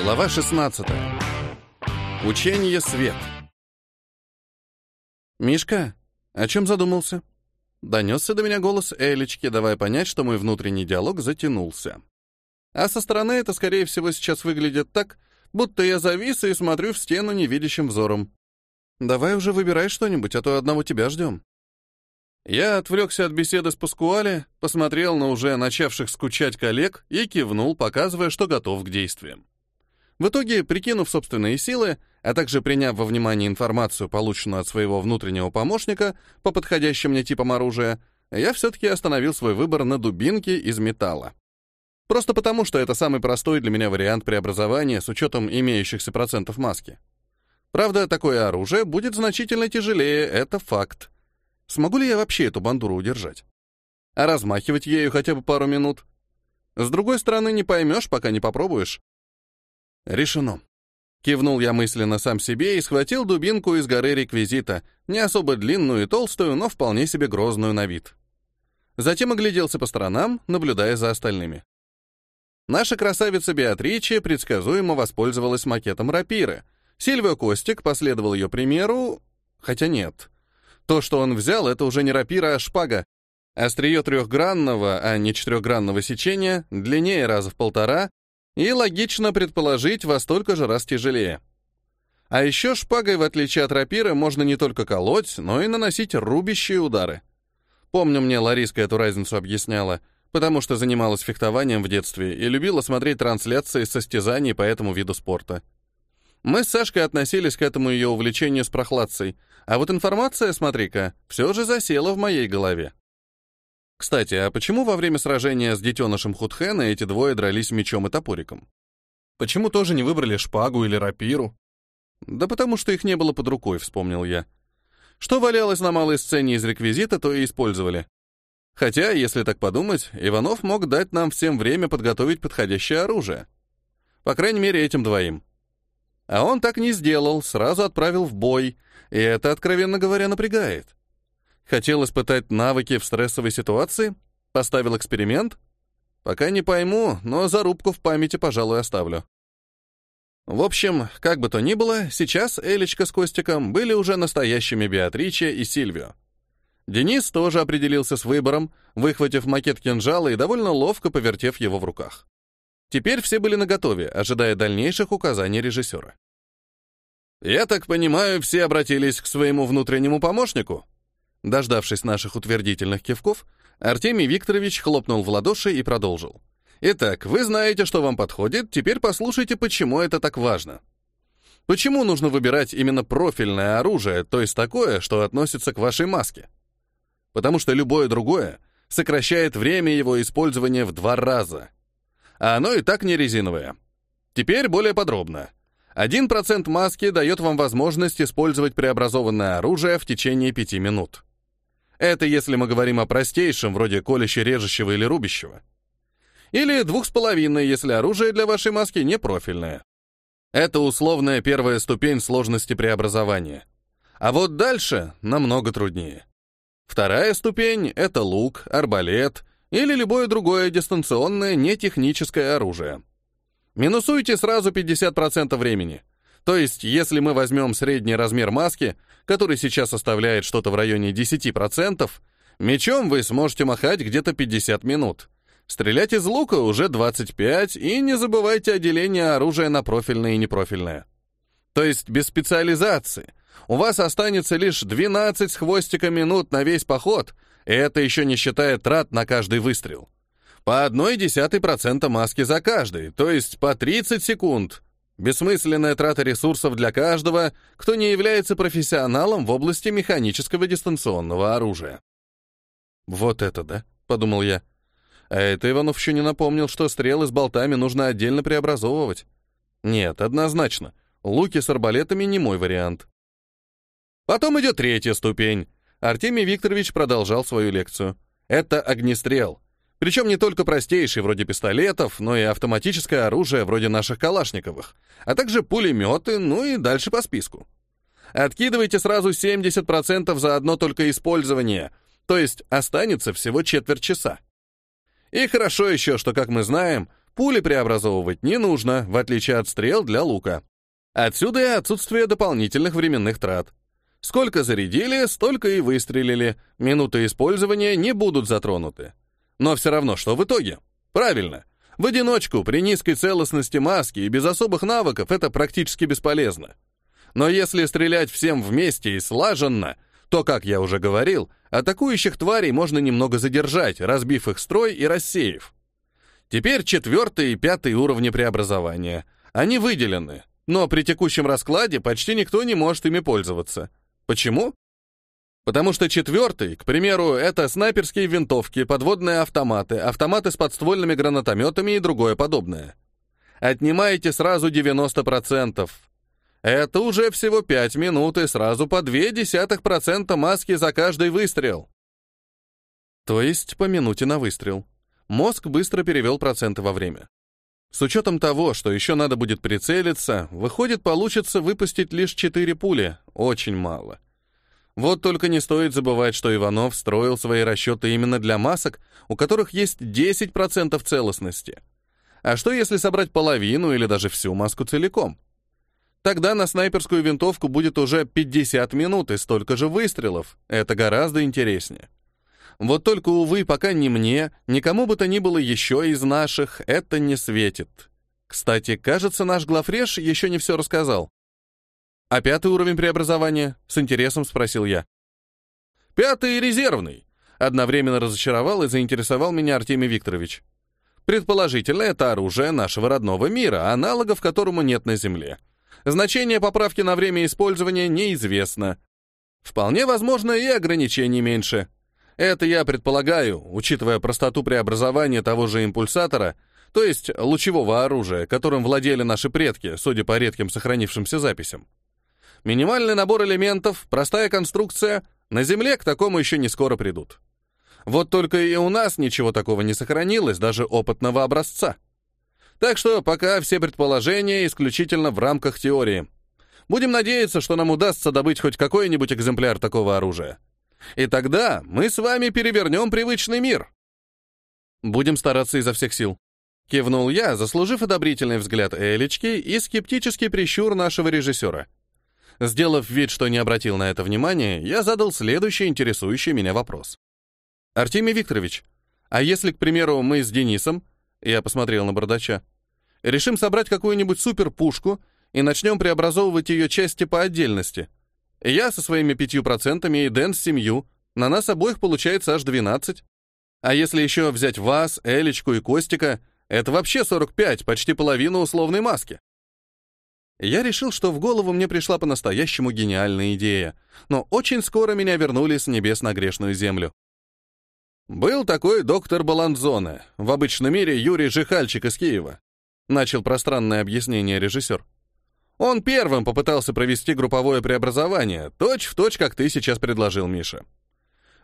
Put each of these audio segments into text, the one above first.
Глава 16. Учение свет. «Мишка, о чем задумался?» Донесся до меня голос Элечки, давая понять, что мой внутренний диалог затянулся. А со стороны это, скорее всего, сейчас выглядит так, будто я завис и смотрю в стену невидящим взором. «Давай уже выбирай что-нибудь, а то одного тебя ждем». Я отвлекся от беседы с Паскуале, посмотрел на уже начавших скучать коллег и кивнул, показывая, что готов к действиям. В итоге, прикинув собственные силы, а также приняв во внимание информацию, полученную от своего внутреннего помощника по подходящим мне типам оружия, я все-таки остановил свой выбор на дубинке из металла. Просто потому, что это самый простой для меня вариант преобразования с учетом имеющихся процентов маски. Правда, такое оружие будет значительно тяжелее, это факт. Смогу ли я вообще эту бандуру удержать? А размахивать ею хотя бы пару минут? С другой стороны, не поймешь, пока не попробуешь. Решено. Кивнул я мысленно сам себе и схватил дубинку из горы реквизита, не особо длинную и толстую, но вполне себе грозную на вид. Затем огляделся по сторонам, наблюдая за остальными. Наша красавица Беатриче предсказуемо воспользовалась макетом рапиры. Сильвио Костик последовал ее примеру, хотя нет. То, что он взял, это уже не рапира, а шпага. Острие трехгранного, а не четырехгранного сечения, длиннее раза в полтора, и логично предположить во столько же раз тяжелее. А еще шпагой, в отличие от рапиры, можно не только колоть, но и наносить рубящие удары. Помню, мне Лариска эту разницу объясняла, потому что занималась фехтованием в детстве и любила смотреть трансляции состязаний по этому виду спорта. Мы с Сашкой относились к этому ее увлечению с прохладцей, а вот информация, смотри-ка, все же засела в моей голове. Кстати, а почему во время сражения с детенышем Худхена эти двое дрались мечом и топориком? Почему тоже не выбрали шпагу или рапиру? Да потому что их не было под рукой, вспомнил я. Что валялось на малой сцене из реквизита, то и использовали. Хотя, если так подумать, Иванов мог дать нам всем время подготовить подходящее оружие. По крайней мере, этим двоим. А он так не сделал, сразу отправил в бой, и это, откровенно говоря, напрягает. Хотел испытать навыки в стрессовой ситуации? Поставил эксперимент? Пока не пойму, но зарубку в памяти, пожалуй, оставлю. В общем, как бы то ни было, сейчас Элечка с Костиком были уже настоящими Беатриче и Сильвио. Денис тоже определился с выбором, выхватив макет кинжала и довольно ловко повертев его в руках. Теперь все были наготове, ожидая дальнейших указаний режиссера. «Я так понимаю, все обратились к своему внутреннему помощнику?» Дождавшись наших утвердительных кивков, Артемий Викторович хлопнул в ладоши и продолжил. «Итак, вы знаете, что вам подходит, теперь послушайте, почему это так важно. Почему нужно выбирать именно профильное оружие, то есть такое, что относится к вашей маске? Потому что любое другое сокращает время его использования в два раза. А оно и так не резиновое. Теперь более подробно. 1% маски дает вам возможность использовать преобразованное оружие в течение 5 минут. Это если мы говорим о простейшем, вроде колюще-режущего или рубящего. Или двух с половиной, если оружие для вашей маски не профильное. Это условная первая ступень сложности преобразования. А вот дальше намного труднее. Вторая ступень — это лук, арбалет или любое другое дистанционное нетехническое оружие. Минусуйте сразу 50% времени. То есть, если мы возьмем средний размер маски, который сейчас составляет что-то в районе 10%, мечом вы сможете махать где-то 50 минут. Стрелять из лука уже 25, и не забывайте о делении оружия на профильное и непрофильное. То есть без специализации. У вас останется лишь 12 с хвостиком минут на весь поход, и это еще не считая трат на каждый выстрел. По одной десятой процента маски за каждый, то есть по 30 секунд. Бессмысленная трата ресурсов для каждого, кто не является профессионалом в области механического дистанционного оружия. «Вот это да», — подумал я. А это Иванов еще не напомнил, что стрелы с болтами нужно отдельно преобразовывать. Нет, однозначно, луки с арбалетами не мой вариант. Потом идет третья ступень. Артемий Викторович продолжал свою лекцию. Это огнестрел. Причем не только простейшие, вроде пистолетов, но и автоматическое оружие, вроде наших калашниковых, а также пулеметы, ну и дальше по списку. Откидывайте сразу 70% за одно только использование, то есть останется всего четверть часа. И хорошо еще, что, как мы знаем, Пули преобразовывать не нужно, в отличие от стрел для лука. Отсюда и отсутствие дополнительных временных трат. Сколько зарядили, столько и выстрелили. Минуты использования не будут затронуты. Но все равно, что в итоге? Правильно. В одиночку, при низкой целостности маски и без особых навыков это практически бесполезно. Но если стрелять всем вместе и слаженно, то, как я уже говорил, атакующих тварей можно немного задержать, разбив их строй и рассеяв. Теперь четвертый и пятый уровни преобразования. Они выделены, но при текущем раскладе почти никто не может ими пользоваться. Почему? Потому что четвертый, к примеру, это снайперские винтовки, подводные автоматы, автоматы с подствольными гранатометами и другое подобное. Отнимаете сразу 90%. Это уже всего 5 минут и сразу по 0,2% маски за каждый выстрел. То есть по минуте на выстрел. Мозг быстро перевел проценты во время. С учетом того, что еще надо будет прицелиться, выходит, получится выпустить лишь 4 пули. Очень мало. Вот только не стоит забывать, что Иванов строил свои расчеты именно для масок, у которых есть 10% целостности. А что если собрать половину или даже всю маску целиком? Тогда на снайперскую винтовку будет уже 50 минут и столько же выстрелов. Это гораздо интереснее. Вот только, увы, пока ни мне, никому бы то ни было еще из наших, это не светит. Кстати, кажется, наш главреж еще не все рассказал. «А пятый уровень преобразования?» — с интересом спросил я. «Пятый резервный», — одновременно разочаровал и заинтересовал меня Артемий Викторович. «Предположительно, это оружие нашего родного мира, аналогов которому нет на Земле. Значение поправки на время использования неизвестно. Вполне возможно и ограничений меньше. Это я предполагаю, учитывая простоту преобразования того же импульсатора, то есть лучевого оружия, которым владели наши предки, судя по редким сохранившимся записям. Минимальный набор элементов, простая конструкция, на Земле к такому еще не скоро придут. Вот только и у нас ничего такого не сохранилось, даже опытного образца. Так что пока все предположения исключительно в рамках теории. Будем надеяться, что нам удастся добыть хоть какой-нибудь экземпляр такого оружия. И тогда мы с вами перевернем привычный мир. Будем стараться изо всех сил. Кивнул я, заслужив одобрительный взгляд Элечки и скептический прищур нашего режиссера. Сделав вид, что не обратил на это внимания, я задал следующий интересующий меня вопрос. «Артемий Викторович, а если, к примеру, мы с Денисом, я посмотрел на бардача, решим собрать какую-нибудь суперпушку и начнем преобразовывать ее части по отдельности, я со своими пятью процентами и Дэн с семью. На нас обоих получается аж 12. А если еще взять вас, Элечку и Костика, это вообще 45, почти половина условной маски. Я решил, что в голову мне пришла по-настоящему гениальная идея, но очень скоро меня вернули с небес на грешную землю. Был такой доктор Баланзоне, в обычном мире Юрий Жихальчик из Киева. Начал пространное объяснение режиссер. Он первым попытался провести групповое преобразование, точь в точь, как ты сейчас предложил, Миша.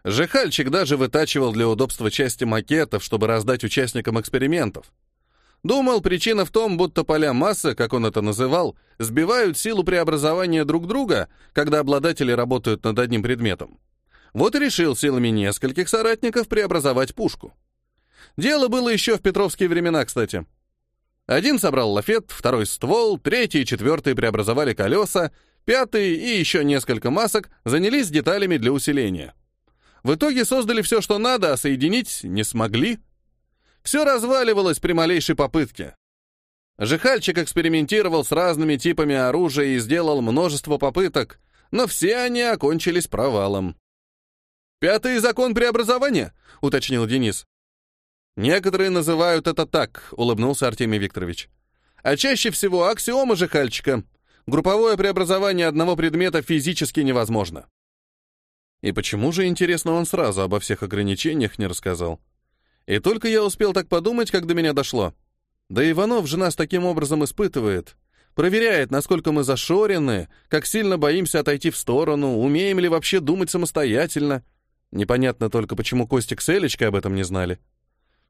Жихальчик даже вытачивал для удобства части макетов, чтобы раздать участникам экспериментов. Думал, причина в том, будто поля массы, как он это называл, сбивают силу преобразования друг друга, когда обладатели работают над одним предметом. Вот и решил силами нескольких соратников преобразовать пушку. Дело было еще в петровские времена, кстати. Один собрал лафет, второй ствол, третий и четвертый преобразовали колеса, пятый и еще несколько масок занялись деталями для усиления. В итоге создали все, что надо, а соединить не смогли. Все разваливалось при малейшей попытке. Жихальчик экспериментировал с разными типами оружия и сделал множество попыток, но все они окончились провалом. «Пятый закон преобразования?» — уточнил Денис. «Некоторые называют это так», — улыбнулся Артемий Викторович. «А чаще всего аксиома же Хальчика. Групповое преобразование одного предмета физически невозможно». И почему же, интересно, он сразу обо всех ограничениях не рассказал? И только я успел так подумать, как до меня дошло. Да Иванов же нас таким образом испытывает. Проверяет, насколько мы зашорены, как сильно боимся отойти в сторону, умеем ли вообще думать самостоятельно. Непонятно только, почему Костик с Элечкой об этом не знали.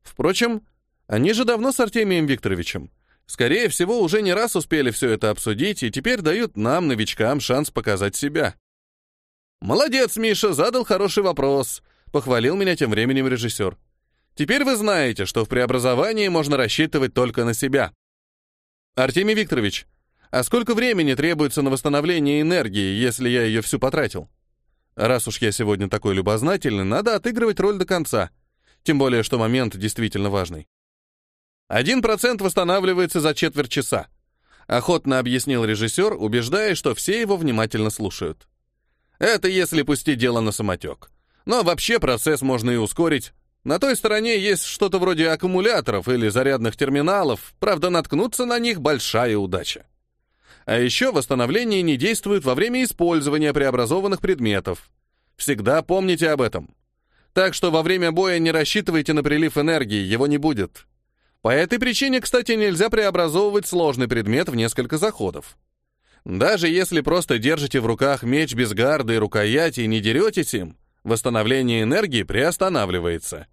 Впрочем, они же давно с Артемием Викторовичем. Скорее всего, уже не раз успели все это обсудить и теперь дают нам, новичкам, шанс показать себя. «Молодец, Миша, задал хороший вопрос», — похвалил меня тем временем режиссер. Теперь вы знаете, что в преобразовании можно рассчитывать только на себя. Артемий Викторович, а сколько времени требуется на восстановление энергии, если я ее всю потратил? Раз уж я сегодня такой любознательный, надо отыгрывать роль до конца. Тем более, что момент действительно важный. Один процент восстанавливается за четверть часа. Охотно объяснил режиссер, убеждая, что все его внимательно слушают. Это если пустить дело на самотек. Но вообще процесс можно и ускорить. На той стороне есть что-то вроде аккумуляторов или зарядных терминалов, правда, наткнуться на них — большая удача. А еще восстановление не действует во время использования преобразованных предметов. Всегда помните об этом. Так что во время боя не рассчитывайте на прилив энергии, его не будет. По этой причине, кстати, нельзя преобразовывать сложный предмет в несколько заходов. Даже если просто держите в руках меч без гарды и рукояти и не деретесь им, восстановление энергии приостанавливается.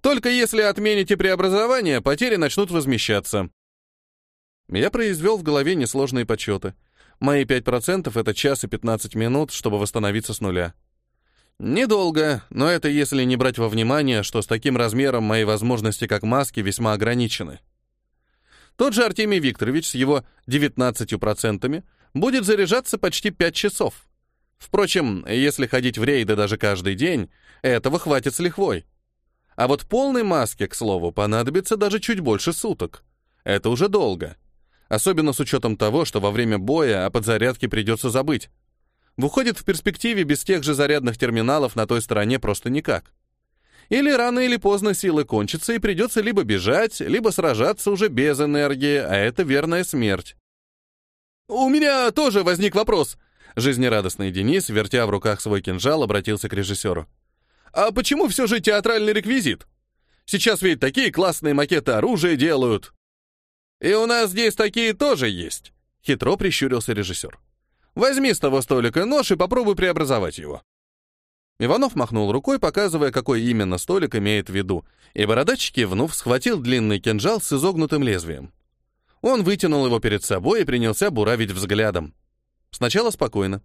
Только если отмените преобразование, потери начнут возмещаться. Я произвел в голове несложные подсчеты. Мои 5% — это час и 15 минут, чтобы восстановиться с нуля. Недолго, но это если не брать во внимание, что с таким размером мои возможности как маски весьма ограничены. Тот же Артемий Викторович с его 19% будет заряжаться почти 5 часов. Впрочем, если ходить в рейды даже каждый день, этого хватит с лихвой. А вот полной маске, к слову, понадобится даже чуть больше суток. Это уже долго. Особенно с учетом того, что во время боя о подзарядке придется забыть. Выходит, в перспективе без тех же зарядных терминалов на той стороне просто никак. Или рано или поздно силы кончатся, и придется либо бежать, либо сражаться уже без энергии, а это верная смерть. «У меня тоже возник вопрос», — жизнерадостный Денис, вертя в руках свой кинжал, обратился к режиссеру. «А почему все же театральный реквизит? Сейчас ведь такие классные макеты оружия делают». «И у нас здесь такие тоже есть», — хитро прищурился режиссер. Возьми с того столика нож и попробуй преобразовать его». Иванов махнул рукой, показывая, какой именно столик имеет в виду, и бородач, кивнув, схватил длинный кинжал с изогнутым лезвием. Он вытянул его перед собой и принялся буравить взглядом. Сначала спокойно.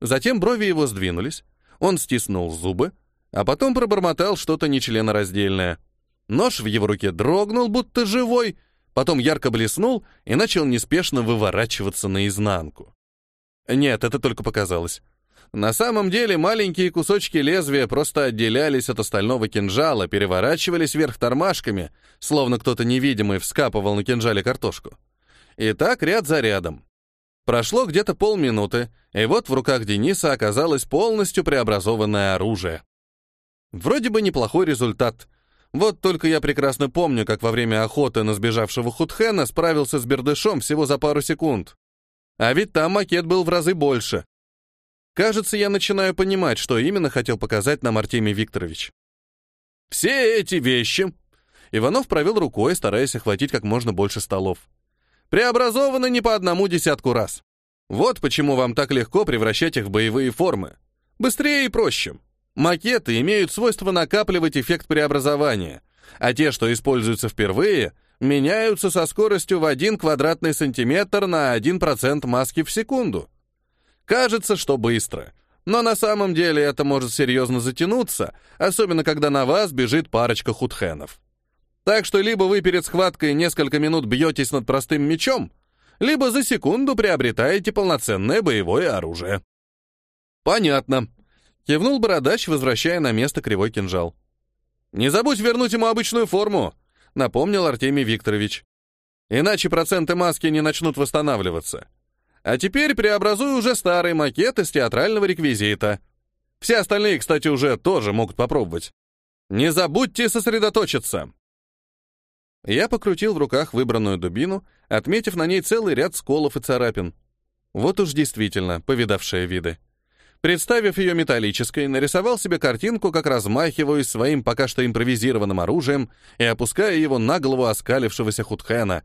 Затем брови его сдвинулись, он стиснул зубы, а потом пробормотал что-то нечленораздельное. Нож в его руке дрогнул, будто живой, потом ярко блеснул и начал неспешно выворачиваться наизнанку. Нет, это только показалось. На самом деле маленькие кусочки лезвия просто отделялись от остального кинжала, переворачивались вверх тормашками, словно кто-то невидимый вскапывал на кинжале картошку. И так ряд за рядом. Прошло где-то полминуты, и вот в руках Дениса оказалось полностью преобразованное оружие. Вроде бы неплохой результат. Вот только я прекрасно помню, как во время охоты на сбежавшего Худхена справился с бердышом всего за пару секунд. А ведь там макет был в разы больше. Кажется, я начинаю понимать, что именно хотел показать нам Артемий Викторович. Все эти вещи... Иванов провел рукой, стараясь охватить как можно больше столов. Преобразованы не по одному десятку раз. Вот почему вам так легко превращать их в боевые формы. Быстрее и проще. Макеты имеют свойство накапливать эффект преобразования, а те, что используются впервые, меняются со скоростью в 1 квадратный сантиметр на 1% маски в секунду. Кажется, что быстро, но на самом деле это может серьезно затянуться, особенно когда на вас бежит парочка худхенов. Так что либо вы перед схваткой несколько минут бьетесь над простым мечом, либо за секунду приобретаете полноценное боевое оружие. «Понятно», — кивнул бородач, возвращая на место кривой кинжал. «Не забудь вернуть ему обычную форму напомнил Артемий Викторович. Иначе проценты маски не начнут восстанавливаться. А теперь преобразую уже старый макет из театрального реквизита. Все остальные, кстати, уже тоже могут попробовать. Не забудьте сосредоточиться. Я покрутил в руках выбранную дубину, отметив на ней целый ряд сколов и царапин. Вот уж действительно повидавшие виды. Представив ее металлической, нарисовал себе картинку, как размахиваюсь своим пока что импровизированным оружием и опуская его на голову оскалившегося Худхена.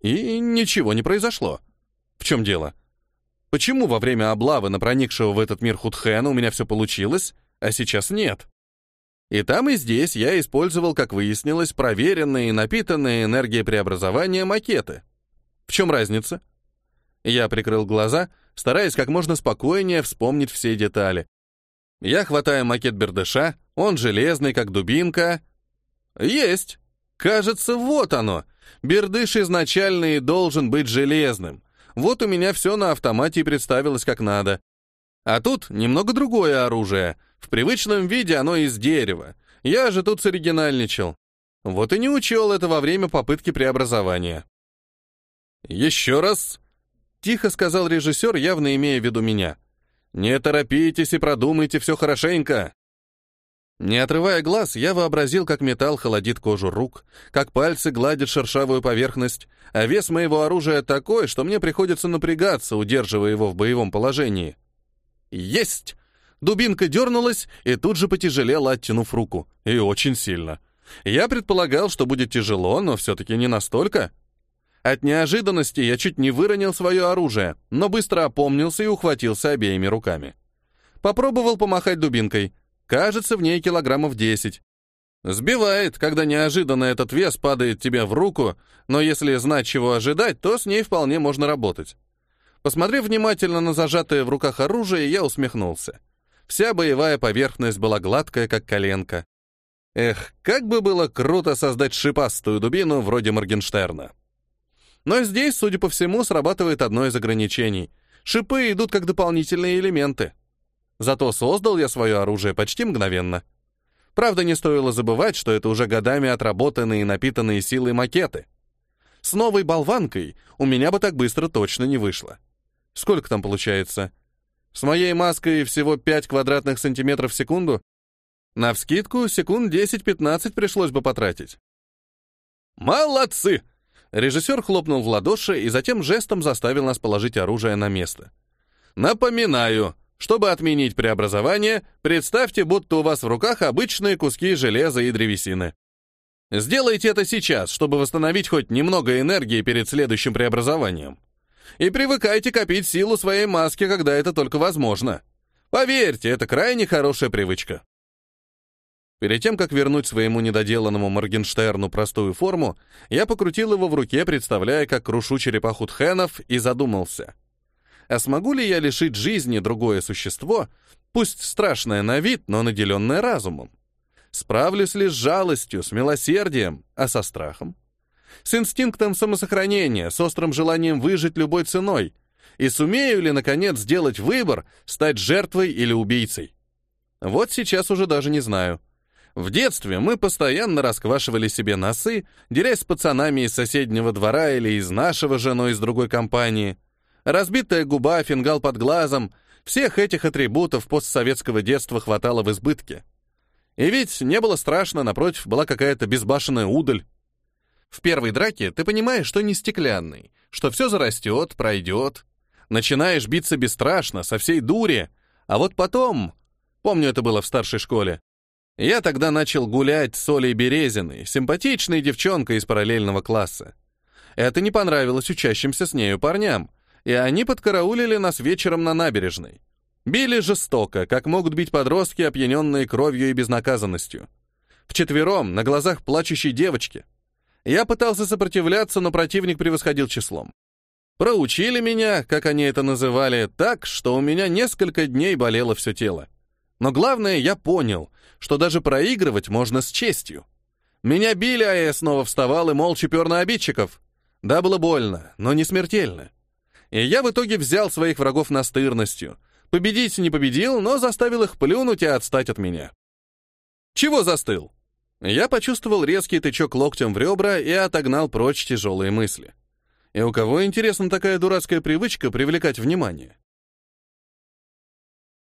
И ничего не произошло. В чем дело? Почему во время облавы на проникшего в этот мир Худхена у меня все получилось, а сейчас нет? И там, и здесь я использовал, как выяснилось, проверенные и напитанные энергией преобразования макеты. В чем разница? Я прикрыл глаза — стараясь как можно спокойнее вспомнить все детали. Я хватаю макет бердыша, он железный, как дубинка. Есть. Кажется, вот оно. Бердыш изначально и должен быть железным. Вот у меня все на автомате и представилось как надо. А тут немного другое оружие. В привычном виде оно из дерева. Я же тут соригинальничал. Вот и не учел это во время попытки преобразования. «Еще раз!» — тихо сказал режиссер, явно имея в виду меня. «Не торопитесь и продумайте все хорошенько!» Не отрывая глаз, я вообразил, как металл холодит кожу рук, как пальцы гладят шершавую поверхность, а вес моего оружия такой, что мне приходится напрягаться, удерживая его в боевом положении. «Есть!» Дубинка дернулась и тут же потяжелела, оттянув руку. И очень сильно. Я предполагал, что будет тяжело, но все-таки не настолько. От неожиданности я чуть не выронил свое оружие, но быстро опомнился и ухватился обеими руками. Попробовал помахать дубинкой. Кажется, в ней килограммов 10. Сбивает, когда неожиданно этот вес падает тебе в руку, но если знать, чего ожидать, то с ней вполне можно работать. Посмотрев внимательно на зажатое в руках оружие, я усмехнулся. Вся боевая поверхность была гладкая, как коленка. Эх, как бы было круто создать шипастую дубину вроде Моргенштерна. Но здесь, судя по всему, срабатывает одно из ограничений. Шипы идут как дополнительные элементы. Зато создал я свое оружие почти мгновенно. Правда, не стоило забывать, что это уже годами отработанные и напитанные силой макеты. С новой болванкой у меня бы так быстро точно не вышло. Сколько там получается? С моей маской всего 5 квадратных сантиметров в секунду? На вскидку секунд 10-15 пришлось бы потратить. «Молодцы!» Режиссер хлопнул в ладоши и затем жестом заставил нас положить оружие на место. «Напоминаю, чтобы отменить преобразование, представьте, будто у вас в руках обычные куски железа и древесины. Сделайте это сейчас, чтобы восстановить хоть немного энергии перед следующим преобразованием. И привыкайте копить силу своей маски, когда это только возможно. Поверьте, это крайне хорошая привычка. Перед тем, как вернуть своему недоделанному Моргенштерну простую форму, я покрутил его в руке, представляя, как крушу черепаху тхенов, и задумался. А смогу ли я лишить жизни другое существо, пусть страшное на вид, но наделенное разумом? Справлюсь ли с жалостью, с милосердием, а со страхом? С инстинктом самосохранения, с острым желанием выжить любой ценой? И сумею ли, наконец, сделать выбор, стать жертвой или убийцей? Вот сейчас уже даже не знаю. В детстве мы постоянно расквашивали себе носы, дерясь с пацанами из соседнего двора или из нашего женой из другой компании. Разбитая губа, фингал под глазом — всех этих атрибутов постсоветского детства хватало в избытке. И ведь не было страшно, напротив, была какая-то безбашенная удаль. В первой драке ты понимаешь, что не стеклянный, что все зарастет, пройдет. Начинаешь биться бесстрашно, со всей дури, а вот потом... Помню, это было в старшей школе. Я тогда начал гулять с Олей Березиной, симпатичной девчонкой из параллельного класса. Это не понравилось учащимся с нею парням, и они подкараулили нас вечером на набережной. Били жестоко, как могут бить подростки, опьяненные кровью и безнаказанностью. Вчетвером, на глазах плачущей девочки. Я пытался сопротивляться, но противник превосходил числом. Проучили меня, как они это называли, так, что у меня несколько дней болело все тело. Но главное, я понял, что даже проигрывать можно с честью. Меня били, а я снова вставал и молча пер на обидчиков. Да, было больно, но не смертельно. И я в итоге взял своих врагов настырностью. Победить не победил, но заставил их плюнуть и отстать от меня. Чего застыл? Я почувствовал резкий тычок локтем в ребра и отогнал прочь тяжелые мысли. И у кого, интересно, такая дурацкая привычка привлекать внимание?